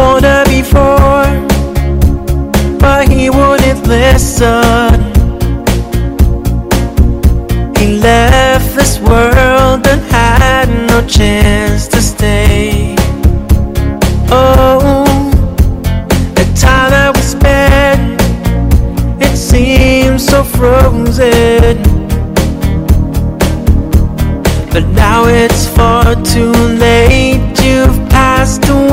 water before, but he wouldn't listen. He left this world and had no chance to stay. Oh, the time that we spent, it seems so frozen. But now it's far too late, you've passed away.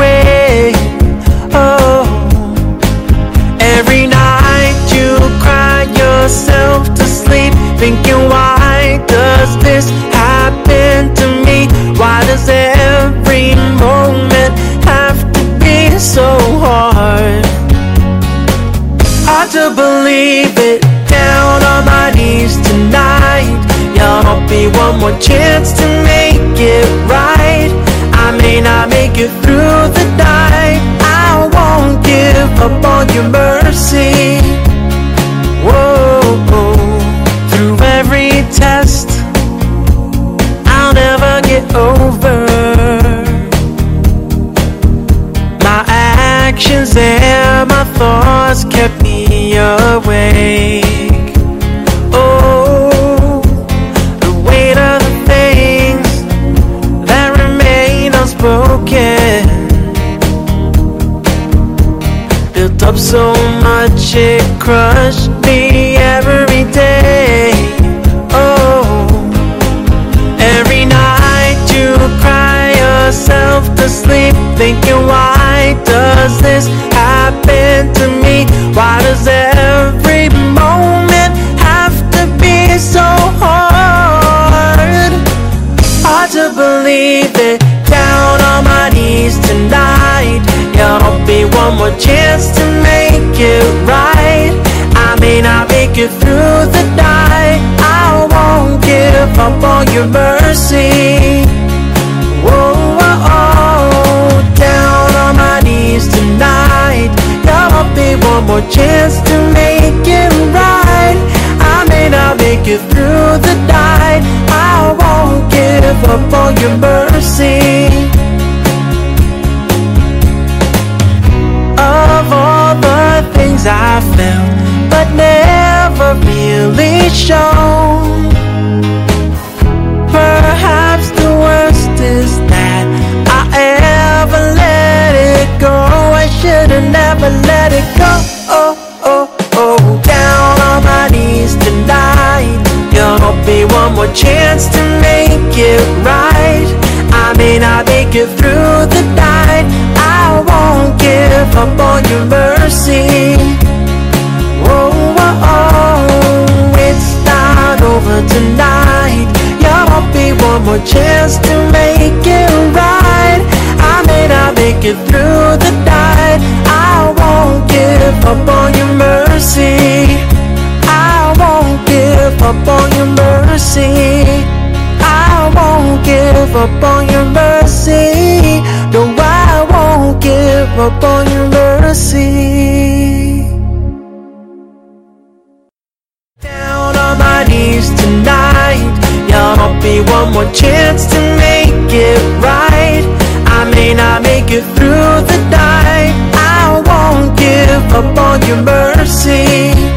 Thinking, why does this happen to me? Why does every moment have to be so hard? Hard to believe it, down on my knees tonight. Y'all be one more chance to make it right. I may not make it through the night. I won't give up on your mercy. Test, I'll never get over my actions. And my thoughts kept me awake. Oh, the weight of the things that remain unspoken. Built up so much it crushed thinking, why does this happen to me? Why does every moment have to be so hard? Hard to believe it. Down on my knees tonight. Y'all be one more chance to make it right. I may not make it through the night. I won't give up on your mercy. One more chance to make it right. I may not make it through the night. I won't give up on your mercy. Of all the things I felt, but never really shown. Never let it go. Oh, oh, oh. Down on my knees tonight. Gonna be one more chance to make it right. I may not make it through the night. I won't give up on your mercy. Whoa, whoa, oh, it's not over tonight. Y'all be one more chance to make it right. I may not make it through the night. Up on your mercy. No, I won't give up on your mercy. Down on my knees tonight. Y'all be one more chance to make it right. I may not make it through the night. I won't give up on your mercy.